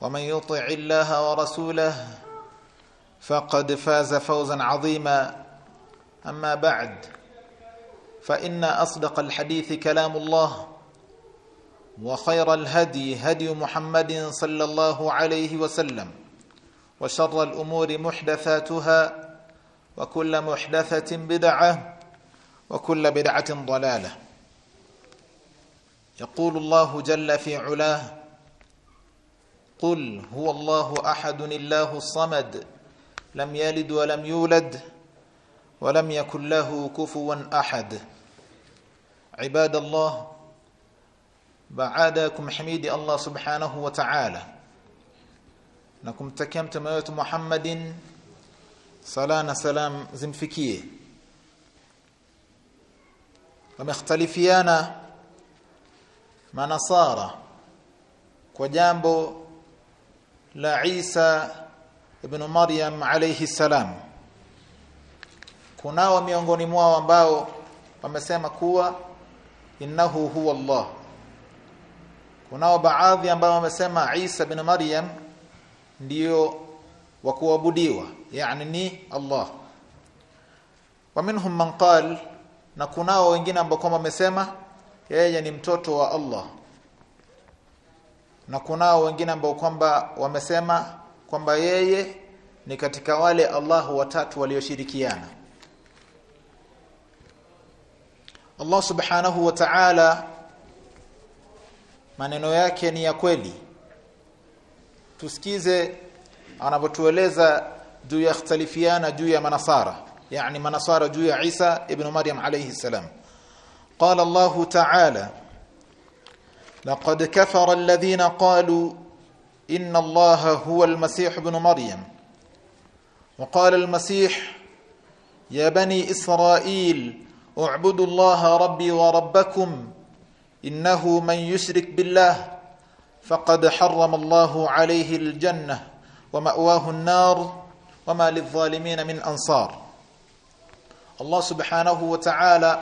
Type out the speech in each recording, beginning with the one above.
ومن يطع الله ورسوله فقد فاز فوزا عظيما. أما بعد فإن أصدق الحديث كلام الله وخير الهدي هدي محمد صلى الله عليه وسلم وشر الأمور محدثاتها وكل محدثة بدعة وكل بدعة ضلالة. يقول الله جل في علاه قل هو الله احد الله الصمد لم يلد ولم يولد ولم يكن له كفوا احد. عباد الله بعدكم حميد الله سبحانه وتعالى. نكم تكمت ميت محمد. صلاة سلام زمفكيه ومختلفيانا manasara kwa jambo la Isa ibn Maryam alayhi salam. Kunao miongoni mwao ambao wamesema kuwa innahu huwa Allah. Kunao baadhi ambao wamesema Isa ibn Maryam ndio wa kuabudiwa yani ni Allah. Wa minhum man qal na kunao wengine ambao kama wamesema yeye ni mtoto wa Allah na kunao wengine ambao kwamba wamesema kwamba yeye ni katika wale Allahu watatu walioshirikiana. Allah subhanahu wa ta'ala maneno yake ni ya kweli. Tusikize anavyotueleza juu ya ikhtalifiana juu ya manasara yani manasara juu ya Isa ibn Maryam alayhi salam. Qala Allahu ta'ala لقد كفر الذين قالوا إن الله هو المسيح ابن مريم. وقال المسيح يا بني إسرائيل اعبدوا الله ربي وربكم إنه من يشرك بالله فقد حرم الله عليه الجنة ومأواه النار وما للظالمين من أنصار. الله سبحانه وتعالى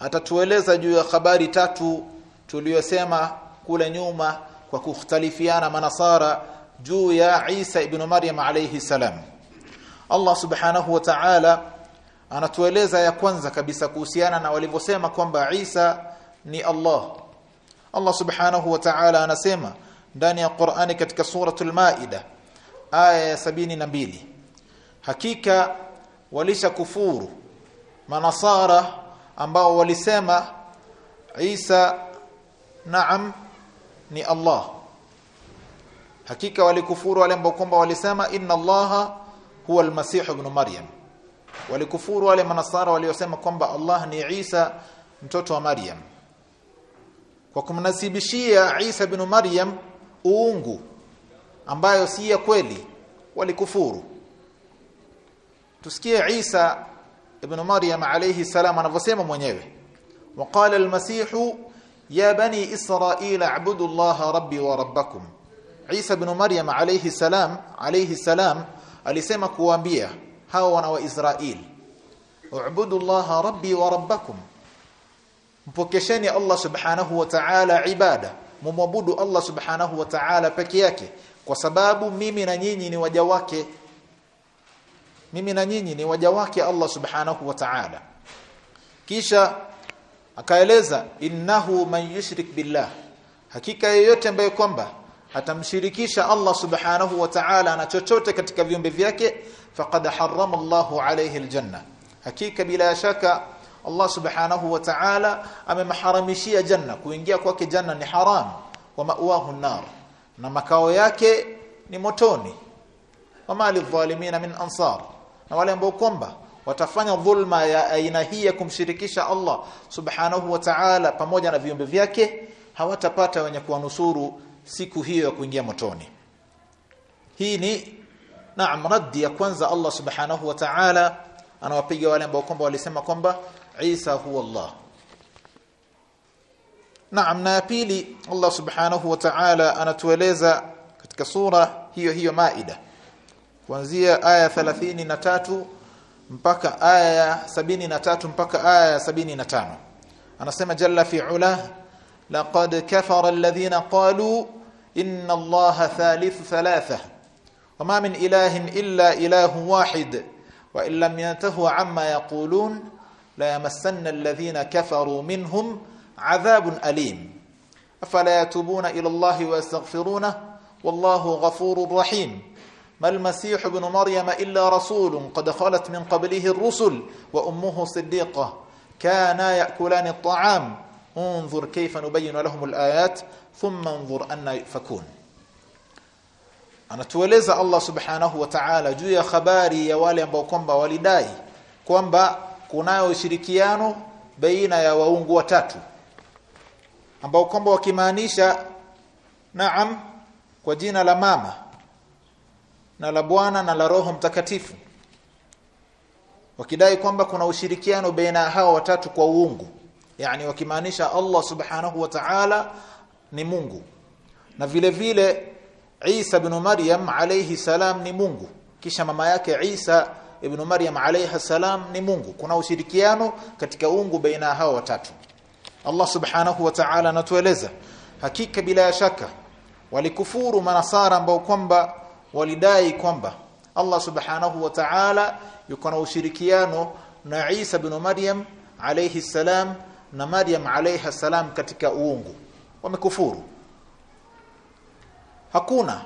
atatueleza juu ya habari tatu tuliyosema kule nyuma kwa kukhtalifiana manasara juu ya Isa ibn Maryam alayhi salam. Allah subhanahu wa ta'ala anatueleza ya kwanza kabisa kuhusiana na walivyosema kwamba Isa ni Allah. Allah subhanahu wa ta'ala anasema ndani ya Qur'ani katika suratul Maida aya ya mbili hakika walisha kufuru manasara ambao walisema Isa naam ni Allah. Hakika walikufuru wale ambao kwamba walisema inna Allaha huwa al-Masih ibn Maryam. Walikufuru wale manasara waliosema kwamba Allah ni Isa mtoto wa Maryam. Kwa kumnasibishia Isa ibn Maryam uungu ambayo si ya kweli walikufuru. Tusikie Isa ibn Maryam alayhi salam anavyosema mwenyewe. Waqala al-masih bani israila a'budu Allah rabbi wa rabbakum Isa ibn Maryam alayhi salam alayhi salam alisema kuwaambia hao wana wa Israeli u'budu Allah rabbi wa rabbakum mpokesheni Allah subhanahu wa ta'ala ibada mumwabudu Allah subhanahu wa ta'ala peke yake kwa sababu mimi na nyinyi ni waja wake mimi na nyinyi ni waja wake Allah subhanahu wa ta'ala kisha akaeleza innahu man yushrik billah. Hakika yeyote ambaye kwamba atamshirikisha Allah subhanahu wa ta'ala na chochote katika viumbe vyake faqad harrama Allahu alayhi aljanna. Hakika bila shaka Allah subhanahu wa ta'ala amemharamishia janna. Kuingia kwake janna ni haram. Wa ma'wahu nar na makao yake ni motoni. Wama lidhalimina min ansar. Na wale ambao kwamba watafanya dhulma ya aina hii ya kumshirikisha Allah subhanahu wa ta'ala pamoja na viumbe vyake hawatapata wenye kuwanusuru siku hiyo ya kuingia motoni. Hii ni naam raddi ya kwanza Allah subhanahu wa ta'ala. Anawapiga wale ambao kwamba walisema kwamba Isa huwa Allah. Naam na pili Allah subhanahu wa ta'ala anatueleza katika sura hiyo hiyo Maida. Kuanzia aya 33 mpaka aya ya 73 mpaka aya ya 75 anasema jalla fi ula laqad kafara alladhina qalu inna allaha thalithu thalatha wama min ilahin illa ilahu wahid wa in lam yantahu amma yaqulun la yamassanna alladhina kafaru minhum adhabun alim afala yatubuna ila allahi wa yastaghfiruna wallahu ghafurur rahim ما المسيح ابن مريم إلا رسول قد خلت من قبله الرسل وأمه صديقة. كانا يأكلان الطعام. انظر كيف نبين لهم الآيات ثم انظر أن يفكون أنا توليز الله سبحانه وتعالى جوية خباري يا والي أمبا وكمبا والداي كمبا كنا وشركيان بين يا وونغ وتاتو. أمبا وكمبا وكمانيشا نعم وجينا لماما. Na la Bwana na la Roho Mtakatifu wakidai kwamba kuna ushirikiano baina hao watatu kwa uungu yani wakimaanisha Allah subhanahu wa ta'ala ni Mungu na vile vile Isa ibn Maryam alayhi salam ni Mungu kisha mama yake Isa ibn Maryam alayha salam ni Mungu. Kuna ushirikiano katika uungu baina hao watatu. Allah subhanahu wa ta'ala anatueleza hakika bila shaka walikufuru manasara ambao kwamba walidai kwamba Allah subhanahu wa ta'ala yuko na ushirikiano na Isa bin Maryam alayhi salam na Maryam alayha salam katika uungu wamekufuru. Hakuna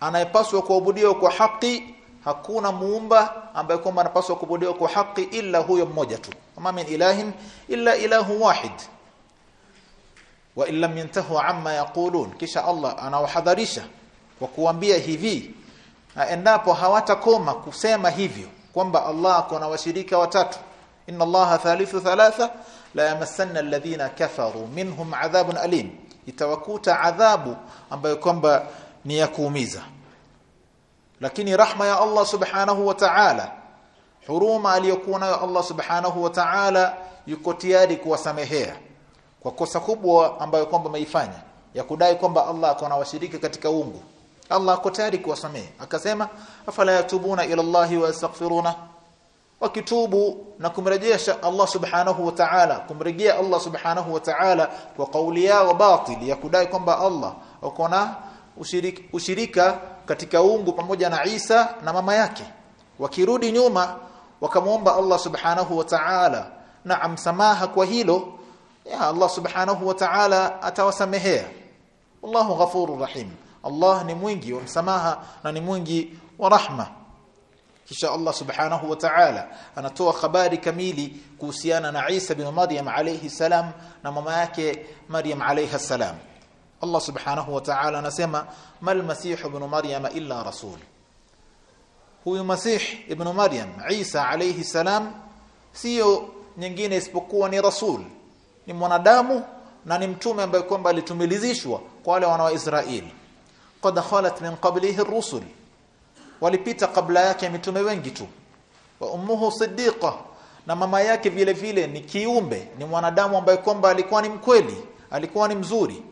anayepaswa kuabudiwa kwa haki hakuna muumba ambaye kwamba anapaswa kuabudiwa kwa haki ila huyo mmoja tu. Kama min ilahin illa ilahu wahid. Wa illam yantahu amma yaqulun. Kisha Allah anawahadharisha kwa kuambia hivi na endapo hawatakoma kusema hivyo kwamba Allah kuna washirika watatu inna Allah thalithu thalatha la yamassanna alladhina kafaru minhum adhabun alim. Itawakuta adhabu ambayo kwamba ni ya kuumiza. Lakini rahma ya Allah subhanahu wa ta'ala huruma aliyokuwa nayo Allah subhanahu wa ta'ala yuko tayari kuwasamehea kwa kosa kubwa ambayo kwamba ameifanya ya kudai kwamba Allah kuna washirika katika uungu Allah ako tayari kuwasamehe. Akasema afala yatubuna ila Allah wa yastaghfiruna? Wakitubu na kumrejesha Allah subhanahu wa ta'ala kumrejea Allah subhanahu wa ta'ala kwa kauli yao batil ya kudai kwamba Allah akona ushirika, ushirika katika uungu pamoja na Isa na mama yake. Wakirudi nyuma wakamwomba Allah subhanahu wa ta'ala na amsamaha kwa hilo ya Allah subhanahu wa ta'ala atawasamehea. Allahu ghafurur rahim Allah ni mwingi wa msamaha na ni mwingi wa rahma. Kisha Allah subhanahu wa ta'ala anatoa habari kamili kuhusiana na Isa bin Maryam alayhi salam na mama yake Maryam alayha salam. Allah subhanahu wa ta'ala anasema mal masih ibn Maryam illa rasul. Huyu masih ibn Maryam Isa alayhi salam sio nyingine isipokuwa ni rasul. Ni mwanadamu na ni mtume ambaye kwamba alitumilizishwa kwa wale wana wa Israeli qad khalat min qablihi ar-rusul. Walipita kabla yake mitume wengi tu. Wa ummuhu siddiqa na mama yake vile vile ni kiumbe ni mwanadamu ambaye kwamba alikuwa ni mkweli alikuwa ni mzuri.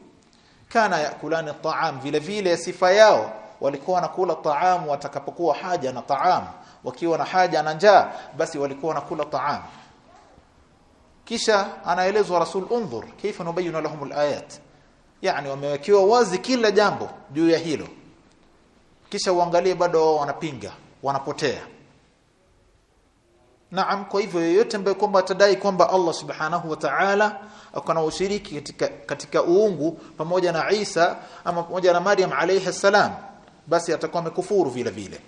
Kana yakulani taam vile vile sifa yao walikuwa wanakula taam watakapokuwa haja na taam. Wakiwa na haja na njaa basi walikuwa wanakula taam. Kisha anaelezwa rasul undhur kaifa nubayinu lahum alayat yani wamewekewa wazi kila jambo juu ya hilo. Kisha uangalie bado wao wanapinga wanapotea. Naam kwa hivyo yeyote ambaye kwamba atadai kwamba Allah Subhanahu wa Ta'ala akana ushiriki katika katika uungu pamoja na Isa ama pamoja na Maryam alayhi salam basi atakuwa amekufuru vile vile.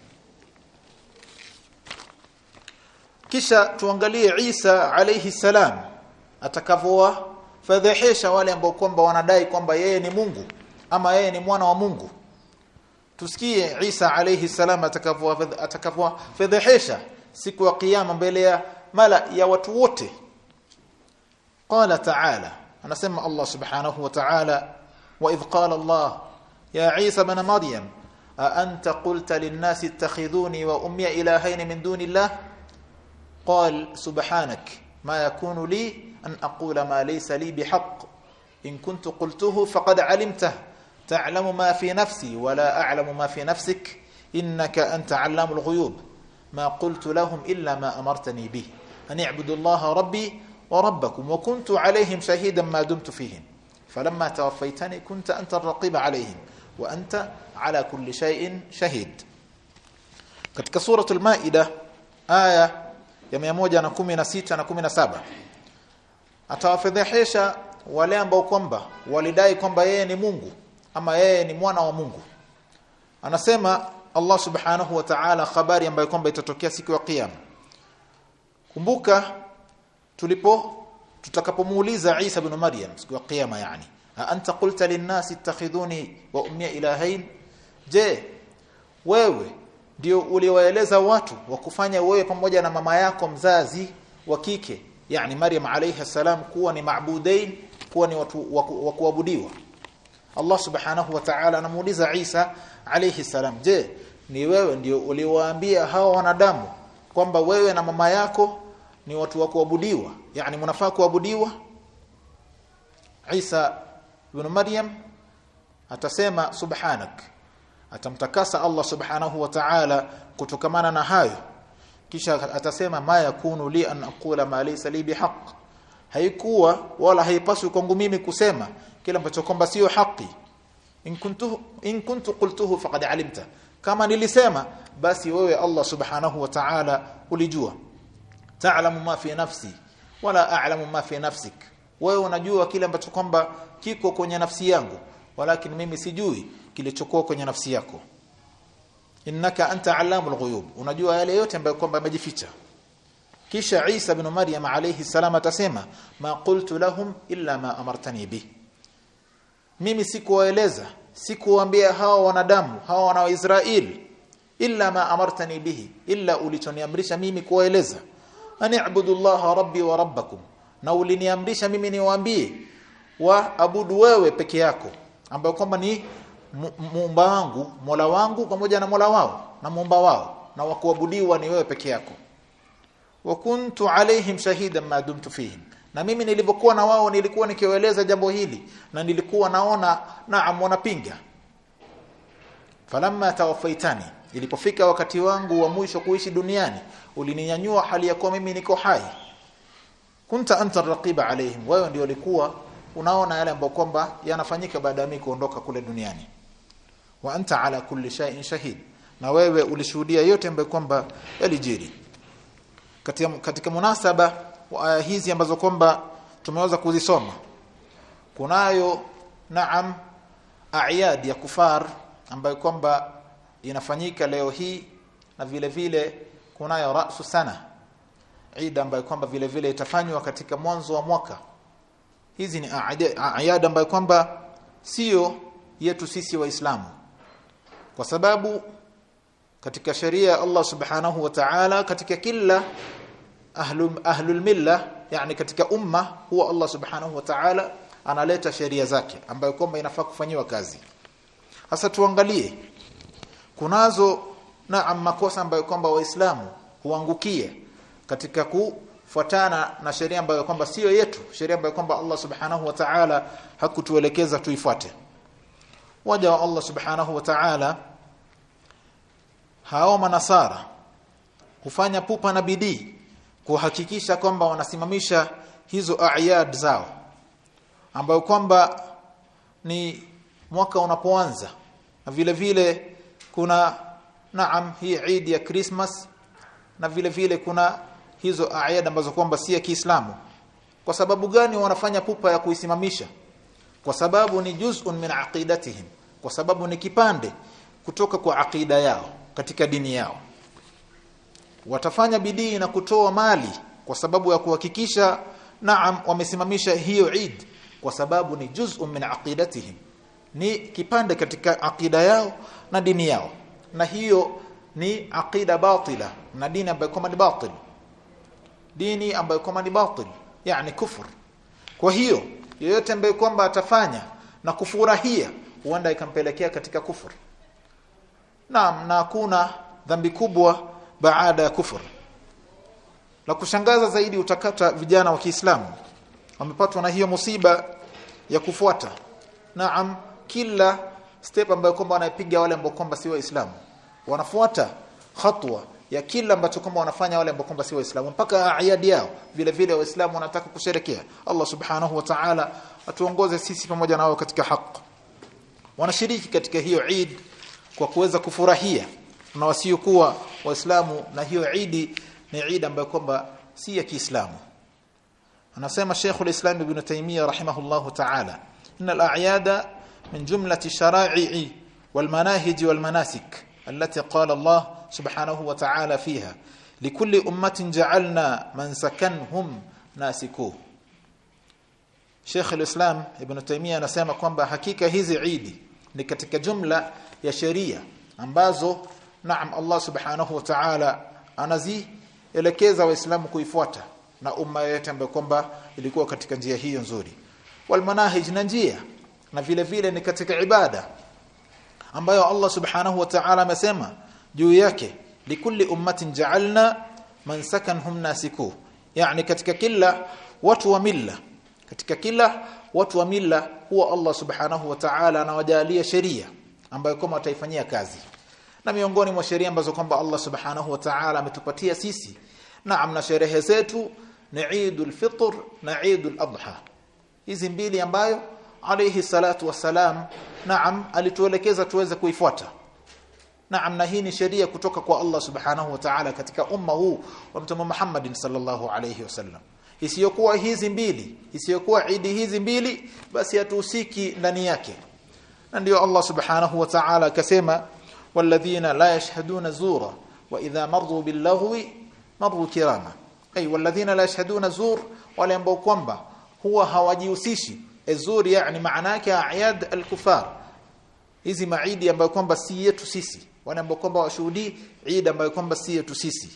Kisha tuangalie Isa alayhi salam atakavyoa fedhehesha wale ambao kwamba wanadai kwamba yeye ni Mungu ama yeye ni mwana wa Mungu. Tusikie Isa alayhi salam atakavyo atakavyo siku ya kiyama mbele ya mala ya watu wote. Qala ta'ala anasema Allah subhanahu wa ta'ala wa idh qala Allah ya Isa ibn Maryam a anta qulta lin-nasi ittakhidhuni wa ummi ilahayn min dunillah? Qal subhanak. ما يكون لي أن أقول ما ليس لي بحق. إن كنت قلته فقد علمته. تعلم ما في نفسي ولا أعلم ما في نفسك. إنك أنت علام الغيوب. ما قلت لهم إلا ما أمرتني به. أن اعبدوا الله ربي وربكم وكنت عليهم شهيدا ما دمت فيهم. فلما توفيتني كنت أنت الرقيب عليهم وأنت على كل شيء شهيد. katika suratul maida aya ya 116 na 17 atawafedhehesha wale ambao kwamba walidai kwamba yeye ni Mungu ama yeye ni mwana wa Mungu. Anasema Allah subhanahu wa ta'ala habari ambayo kwamba itatokea siku ya kiyama kumbuka tulipo tutakapomuuliza Isa ibn Maryam siku ya kiyama yani anta qulta lin-nasi ittakhidhuni wa ummi ilahayn? Je wewe ndio uliwaeleza watu wa kufanya wewe pamoja na mama yako mzazi wa kike yani Maryam alayha salam kuwa ni maabudain kuwa ni watu wa kuabudiwa. Allah subhanahu wa ta'ala anamuuliza Isa alayhi salam je ni wewe ndio uliwaambia hawa wanadamu kwamba wewe na mama yako ni watu wa kuabudiwa? Yani mnafaa kuabudiwa? Isa ibn Maryam atasema subhanak atamtakasa Allah subhanahu wa ta'ala kutokamana na hayo. Kisha atasema ma yakunu li an aqula ma laysa li bihaq. Haikuwa wala haipaswi kwangu mimi kusema kila ambacho kwamba sio haki. In kuntu in kuntu qultuhu faqad alimta. Kama nilisema basi wewe Allah subhanahu wa ta'ala ulijua. Ta'lamu ma fi nafsi wala a'lamu ma fi nafsik. Wewe unajua kile ambacho kwamba kiko kwenye nafsi yangu walakin mimi sijui kilichokuwa kwenye nafsi yako. Innaka anta allamul ghuyub. Unajua yale yote ambayo kwamba yamejificha kisha Isa ibn Maryam alayhi salam atasema ma qultu lahum illa ma amartani bi. Mimi sikuwaeleza sikuwaambia hawa wanadamu hawa wana wa Israeli illa ma amartani bihi illa ulichoniamrisha mimi kuwaeleza. Ani'budu Allah rabbi wa rabbakum. Na uliniamrisha mimi niwaambie wa abudu wewe peke yako ambayo kwamba ni muumba wangu mola wangu pamoja na mola wao na muumba wao na wakuabudiwa ni wewe peke yako. Wa kuntu alaihim shahidan ma dumtu fihim. Na mimi nilipokuwa na wao nilikuwa nikiwaeleza jambo hili na nilikuwa naona naam wanapinga. Falamma tawaffaitani ilipofika wakati wangu wa mwisho kuishi duniani ulininyanyua hali ya kuwa mimi niko hai. Kunta anta raqiba alaihim wewe ndio ulikuwa unaona yale ambayo kwamba yanafanyika baada ya mimi kuondoka kule duniani wa anta ala kulli shay'in shahid. Na wewe ulishuhudia yote ambayo kwamba yalijiri. Katika, katika munasaba aya hizi ambazo kwamba tumeweza kuzisoma kunayo naam ayad ya kufar ambayo kwamba inafanyika leo hii na vile vile kunayo rasu sana. Eid ambayo kwamba vile vile itafanywa katika mwanzo wa mwaka. Hizi ni ayad ambayo kwamba sio yetu sisi waislamu kwa sababu katika sheria Allah subhanahu wa ta'ala katika kila ahlul ahlul milla yani katika umma huwa Allah subhanahu wa ta'ala analeta sheria zake ambayo kwamba inafaa kufanyiwa kazi. Sasa tuangalie kunazo na makosa ambayo kwamba waislamu huangukia katika kufuatana na sheria ambayo kwamba sio yetu sheria ambayo kwamba Allah subhanahu wa ta'ala hakutuelekeza tuifuate waja wa Allah subhanahu wa ta'ala hao manasara hufanya pupa na bidii kuhakikisha kwamba wanasimamisha hizo ayad zao ambayo kwamba ni mwaka unapoanza. Na vile vile kuna naam hii Eid ya Christmas na vile vile kuna hizo ayad ambazo kwamba si ya Kiislamu. Kwa sababu gani wanafanya pupa ya kuisimamisha? Kwa sababu ni juz'un min aqidatihim kwa sababu ni kipande kutoka kwa akida yao katika dini yao. Watafanya bidii na kutoa mali kwa sababu ya kuhakikisha naam wamesimamisha hiyo Eid kwa sababu ni juz'un min aqidatihim. Ni kipande katika akida yao na dini yao. Na hiyo ni aqida batila na dini ambayo kama ni batil. Dini ambayo kama ni batil yani kufur. Kwa hiyo yeyote ambaye kwamba atafanya na kufurahia huenda ikampelekea katika kufur. Naam na kuna dhambi kubwa baada ya kufur. La kushangaza zaidi utakata vijana wa Kiislamu. Wamepatwa na hiyo musiba ya kufuata. Naam kila step ambayo kwamba wanaipiga wale ambao kwamba si waislamu wanafuata hatua ya kila ambacho kwamba wanafanya wale ambao kwamba si waislamu mpaka ayadi yao. Vile vile waislamu wanataka kusherekea. Allah subhanahu wa ta'ala atuongoze sisi pamoja wao katika haki wanashiriki katika hiyo Eid kwa kuweza kufurahia na wasiokuwa waislamu na hiyo Eid ni Eid ambayo kwamba si ya Kiislamu anasema Sheikh al-Islam Ibn Taymiyyah rahimahullahu ta'ala inna al-a'yada من جملة الشرائع والمناهج والمناسك التي قال الله سبحانه وتعالى فيها لكل أمة جعلنا من سكنهم ناسكوه Sheikh al-Islam Ibn Taymiyyah anasema kwamba hakika hizi Eid ni katika jumla ya sheria ambazo naam Allah Subhanahu wa Ta'ala anazielekeza waislamu kuifuata na umma yote ambayo kwamba ilikuwa katika njia hiyo nzuri. Wal manahij na njia na vile vile ni katika ibada ambayo Allah subhanahu wa ta'ala amesema juu yake likulli ummatin ja'alna man sakanhum nasiku. Yani katika kila watu wa milla katika kila watu wa mila huwa Allah subhanahu wa ta'ala anawajalia sheria ambayo kama wataifanyia kazi. Na miongoni mwa sheria ambazo kwamba Allah subhanahu wa ta'ala ametupatia sisi naam na sherehe zetu ni Eidul Fitr na Eidul Adha. Hizi mbili ambayo alayhi salatu wasalam naam alituelekeza tuweze kuifuata. Naam na hii ni sheria kutoka kwa Allah subhanahu wa ta'ala katika umma huu wa mtume Muhammad sallallahu alayhi wasallam isiyokuwa hizi mbili isiyokuwa idi hizi mbili basi hatuhusiki ndani yake na ndio Allah subhanahu wa ta'ala akasema walladhina la yashhaduna zura wa idha marru billahwi marru kirama ay walladhina la yashhaduna zur wale ambao kwamba huwa hawajihusishi azur yani maana yake ayad al-kufar. Hizi maidi ambayo kwamba si yetu sisi. Wale ambao kwamba washuhudi Eid ambayo kwamba si yetu sisi.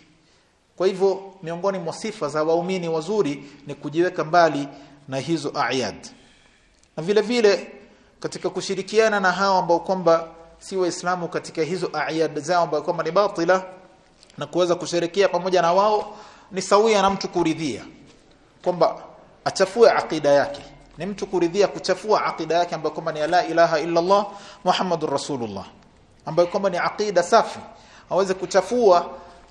Kwa hivyo miongoni mwa sifa za waumini wazuri ni kujiweka mbali na hizo ayad. Na vile vile katika kushirikiana na hao ambao kwamba si waislamu katika hizo ayad zao ambao kwamba ni batila na kuweza kusherekea pamoja na wao ni sawia na mtu kuridhia. Kwamba achafue akida yake. Ni mtu kuridhia kuchafua akida yake ambayo kwamba ni la ilaha illa Allah Muhammadur Rasulullah. Ambayo kwamba ni akida safi. Aweze kuchafua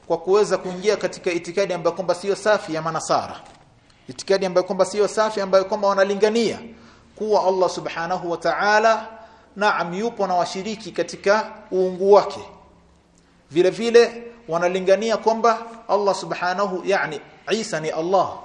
kwa kuweza kuingia katika itikadi ambayo kwamba sio safi ya manasara. Itikadi ambayo kwamba sio safi ambayo kwamba wanalingania kuwa Allah subhanahu wa ta'ala naam yupo na washiriki katika uungu wake. Vile vile wanalingania kwamba Allah subhanahu yani Isa ni Allah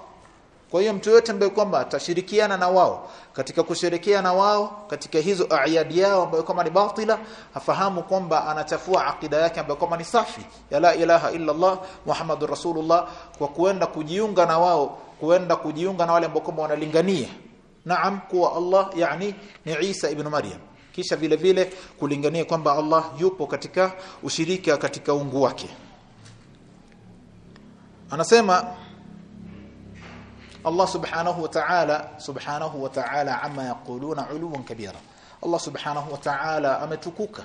kwa hiyo mtu yote ambaye kwamba atashirikiana na wao katika kusherekea na wao katika hizo ayadi yao ambayo kama ni batila afahamu kwamba anachafua akida yake ambayo kama ni safi ya la ilaha illa Allah Muhammadur Rasulullah kwa kuenda kujiunga na wao kuenda kujiunga na wale ambao kwamba wanalingania. Naam kuwa Allah yani ni Isa ibn Maryam. Kisha vile vile kulingania kwamba Allah yupo katika ushirika katika ungu wake. Anasema Allah subhanahu wa ta'ala subhanahu wa ta'ala amma yaquluna uluwan kabira. Allah subhanahu wa ta'ala ametukuka.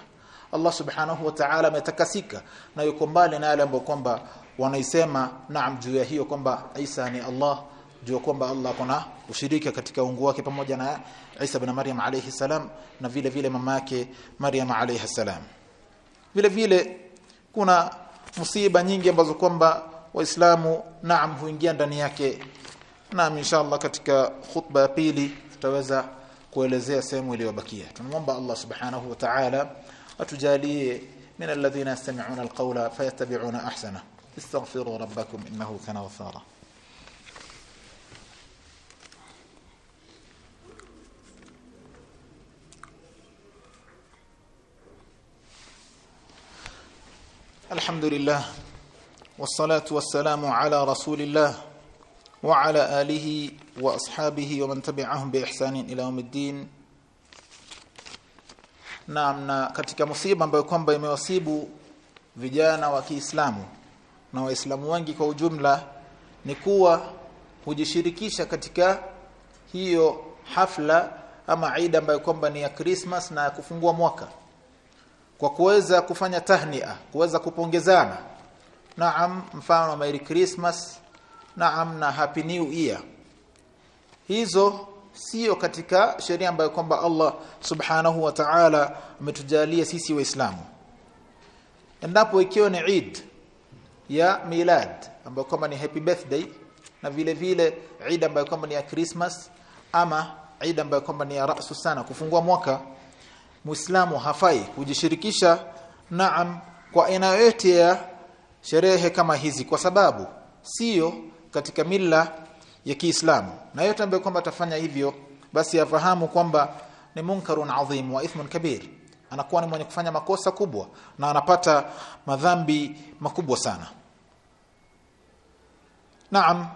Allah subhanahu wa ta'ala ametakasika. Na yuko mbali na yale ambayo kwamba wanaisema naam juu ya hiyo kwamba Isa ni Allah juu kwamba Allah kuna ushirika katika ungu wake pamoja na Isa bin Maryam alayhi salam na vile vile mama yake Maryam alayhi salam. Vile vile kuna musiba nyingi ambazo kwamba waislamu naam huingia ndani yake na inshallah katika khutba ya pili tutaweza kuelezea sehemu iliyobakia tunamwomba Allah subhanahu wa ta'ala atujalie من الذين يستمعون القول فيتبعون احسنه استغفروا ربكم انه كان غفارا الحمد لله والصلاه والسلام على رسول الله وعلى اله واصحابه ومن تبعهم باحسان الى يوم الدين Naam na katika musiba ambayo kwamba imewasibu vijana wa Kiislamu na Waislamu wengi kwa ujumla ni kuwa hujishirikisha katika hiyo hafla ama Eid ambayo kwamba ni ya Christmas na ya kufungua mwaka kwa kuweza kufanya tahnia kuweza kupongezana naam mfano Merry Christmas naam na Happy New Year. Hizo sio katika sheria ambayo kwamba Allah subhanahu wa ta'ala ametujalia sisi waislamu. Endapo ikiwa ni Eid ya milad ambayo kwamba ni happy birthday na vile vile Eid ambayo kwamba ni ya Christmas ama Eid ambayo kwamba ni ya rasu sana kufungua mwaka Muislamu hafai kujishirikisha naam kwa aina yote ya sherehe kama hizi kwa sababu sio katika mila ya Kiislamu. Na yote ambaye kwamba atafanya hivyo basi afahamu kwamba ni munkarun adhim wa ithmun kabir. Anakuwa ni mwenye kufanya makosa kubwa na anapata madhambi makubwa sana. Naam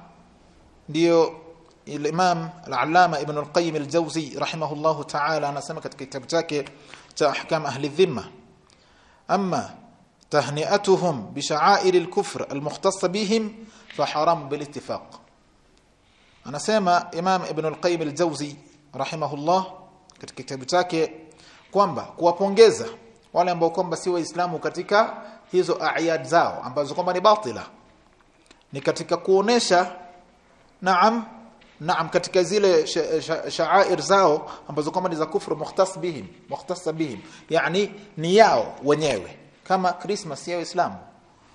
ndio Imam al-Allama Ibn al-Qayyim al-Jawzi rahimahullahu ta'ala anasema katika kitabu chake cha Ahkam Ahli Dhimma amma tahni'atuhum bi sha'air al-kufr al-mukhtassa bihim fa بالاتفاق انا anasema Imam Ibn al-Qayyim al-Jawzi rahimahullah katika kitabu chake kwamba kuwapongeza wale ambao kwamba si waislamu katika hizo ayad zao ambazo kwamba ni batila. Ni katika kuonesha naam naam katika zile sha'air zao ambazo kwamba ni za kufru mukhtas bihim mukhtas bihim. Yani ni yao wenyewe. Kama Christmas ya Uislamu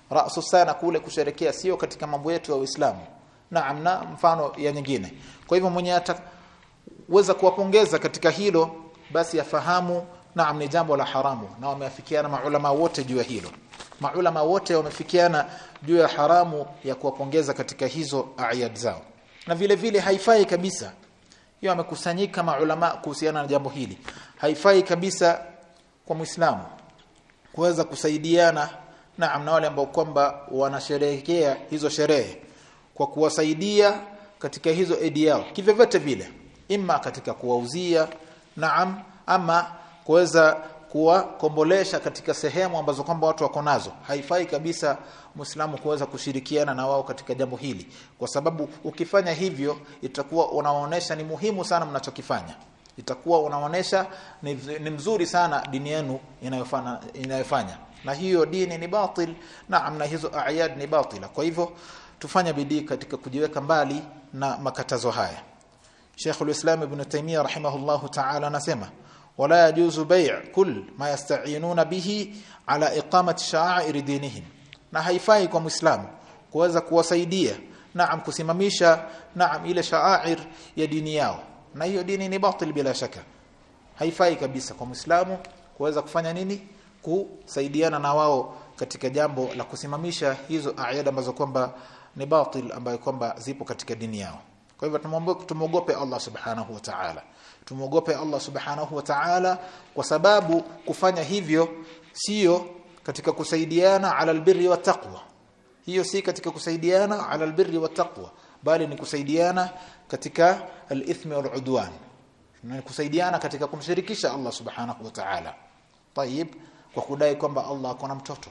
rasu sana kule kusherekea sio katika mambo yetu ya Uislamu. Naam na mfano ya nyingine. Kwa hivyo mwenye ataweza kuwapongeza katika hilo basi afahamu naam ni jambo la haramu na wameafikiana maulama wote juu ya hilo. Maulama wote wamefikiana juu ya haramu ya kuwapongeza katika hizo ayad zao. Na vile vile haifai kabisa hiyo amekusanyika maulama kuhusiana na jambo hili. Haifai kabisa kwa muislamu kuweza kusaidiana naam na wale ambao kwamba wanasherehekea hizo sherehe kwa kuwasaidia katika hizo edi yao kivyovyote vile imma katika kuwauzia naam ama kuweza kuwakombolesha katika sehemu ambazo kwamba watu wako nazo. Haifai kabisa muislamu kuweza kushirikiana na wao katika jambo hili kwa sababu ukifanya hivyo itakuwa unaonesha ni muhimu sana mnachokifanya. Itakuwa unaonesha ni, ni mzuri sana dini yenu inayofanya inayofanya na hiyo dini ni batil. Naam na hizo ayad ni batila. Kwa hivyo tufanya bidii katika kujiweka mbali na makatazo haya. Sheikh al-Islam Ibn Taymiyyah rahimahullahu ta'ala anasema wala yajuzu bay' kull ma yasta'inuna bihi ala iqamati sha'air dinihim. Na haifai kwa muislamu kuweza kuwasaidia naam kusimamisha naam ile sha'air ya dini yao. Na hiyo dini ni batil bila shaka. Haifai kabisa kwa muislamu kuweza kufanya nini kusaidiana na wao katika jambo la kusimamisha hizo ayada ambazo kwamba ni batil ambayo kwamba zipo katika dini yao. Kwa hivyo tumwombe tumuogope Allah subhanahu wa ta'ala. Tumuogope Allah subhanahu wa ta'ala kwa sababu kufanya hivyo sio katika kusaidiana ala albirri wa taqwa. Hiyo si katika kusaidiana ala albirri wa taqwa bali ni kusaidiana katika alithmi wal udwan ni kusaidiana katika kumshirikisha Allah subhanahu wa ta'ala. Tayib kwa kudai kwamba Allah akona mtoto.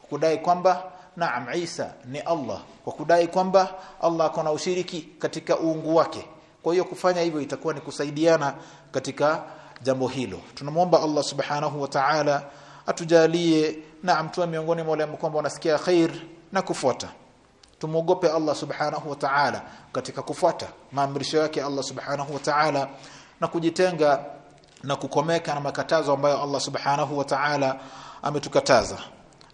Kwa kudai kwamba naam Isa ni Allah. Kwa kudai kwamba Allah akona ushiriki katika uungu wake. Kwa hiyo kufanya hivyo itakuwa ni kusaidiana katika jambo hilo. Tunamwomba Allah subhanahu wa ta'ala atujalie naam tuwe miongoni mwa wale kwamba wanasikia khair na kufuata. Tumuogope Allah subhanahu wa ta'ala katika kufuata maamrisho yake Allah subhanahu wa ta'ala na kujitenga na kukomeka na makatazo ambayo Allah subhanahu wa ta'ala ametukataza.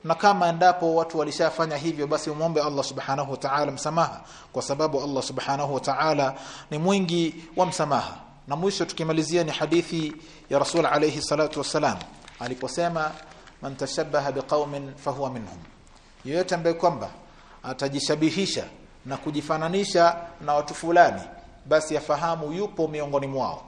Na kama endapo watu walishafanya hivyo basi muombe Allah subhanahu wa ta'ala msamaha kwa sababu Allah subhanahu wa ta'ala ni mwingi wa msamaha. Na mwisho tukimalizia ni hadithi ya Rasul alayhi salatu wasalam aliposema man tashabbaha biqaumin fahuwa minhum. Yeyote ambaye kwamba atajishabihisha na kujifananisha na watu fulani basi afahamu yupo miongoni mwao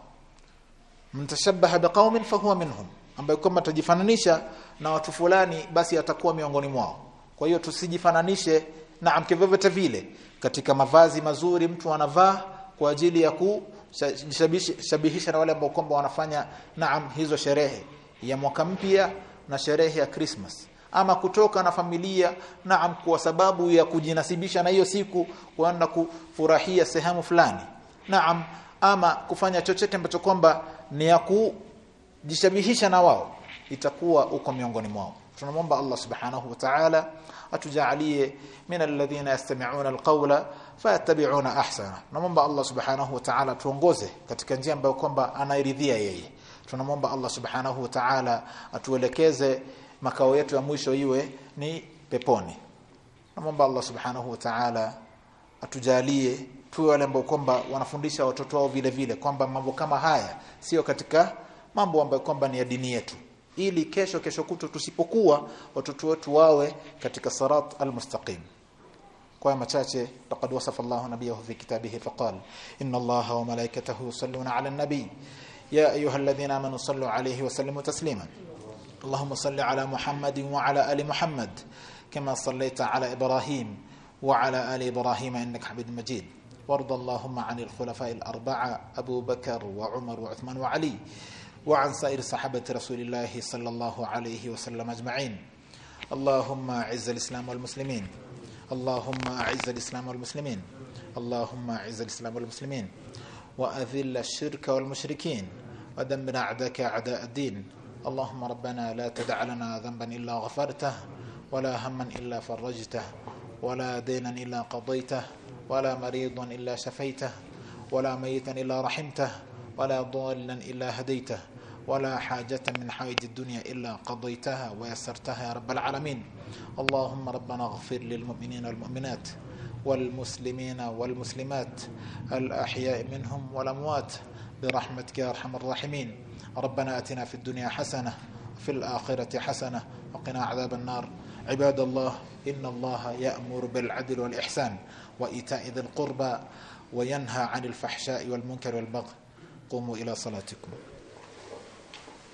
mtashabbaha biqaumin fahuwa minhum ambaye kama atajifananisha na watu fulani basi atakuwa miongoni mwao. Kwa hiyo tusijifananishe na kivyovyote vile. Katika mavazi mazuri mtu anavaa kwa ajili ya kushabihisha na wale ambao kwamba wanafanya naam hizo sherehe ya mwaka mpya na sherehe ya Christmas. Ama kutoka na familia naam kwa sababu ya kujinasibisha na hiyo siku kuenda kufurahia sehemu fulani. Naam ama kufanya chochote ambacho kwamba ni ya kujishabihisha na wao itakuwa uko miongoni mwao. Tunamwomba Allah subhanahu wa ta'ala atujalie min alladhina yastami'una alqawla fayattabi'una ahsana. Tunamwomba Allah subhanahu wa ta'ala tuongoze katika njia ambayo kwamba anairidhia yeye. Tunamwomba Allah subhanahu wa ta'ala atuelekeze makao yetu ya mwisho iwe ni peponi. Tunamwomba Allah subhanahu wa ta'ala atujalie tuwe wale ambao kwamba wanafundisha watoto wao vile vile kwamba mambo kama haya sio katika mambo ambayo kwamba ni ya dini yetu ili kesho kesho kutu tusipokuwa watoto wetu wawe katika sirat almustaqim kwa machache laqad wasafa Allah nabiyahu fi kitabihi faqal inna Allah wa malaikatahu yusalluna ala an-nabi ya ayyuhalladhina amanu sallu alayhi wa sallimu taslima اللهم صل على محمد وعلى ال محمد كما صليت على ابراهيم وعلى ال ابراهيم انك حميد مجيد وارض اللهم عن الخلفاء الأربعة أبو بكر وعمر وعثمان وعلي وعن سائر صحابة رسول الله صلى الله عليه وسلم أجمعين. اللهم أعز الإسلام والمسلمين. اللهم أعز الإسلام والمسلمين. اللهم أعز الإسلام والمسلمين. وأذل الشرك والمشركين. ودمر أعداءك أعداء الدين. اللهم ربنا لا تدع لنا ذنبا إلا غفرته ولا هما إلا فرجته ولا دينا إلا قضيته. ولا مريضا إلا شفيته ولا ميتا إلا رحمته ولا ضالا إلا هديته ولا حاجة من حوائج الدنيا إلا قضيتها ويسرتها يا رب العالمين. اللهم ربنا اغفر للمؤمنين والمؤمنات والمسلمين والمسلمات الأحياء منهم والأموات برحمتك يا أرحم الراحمين. ربنا أتنا في الدنيا حسنة في الآخرة حسنة وقنا عذاب النار. عباد الله إن الله يأمر بالعدل والإحسان. وإيتاء ذي القربى وينهى عن الفحشاء والمنكر والبغي. قوموا إلى صلاتكم.